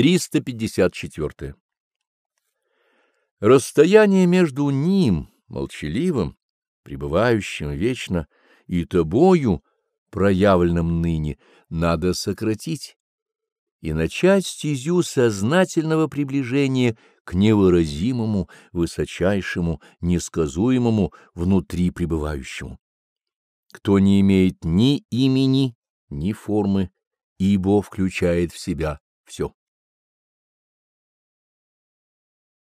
354. Расстояние между ним, молчаливым, пребывающим вечно, и тобою, проявленным ныне, надо сократить и начать стезю сознательного приближения к невыразимому, высочайшему, несказуемому, внутри пребывающему. Кто не имеет ни имени, ни формы, ибо включает в себя все.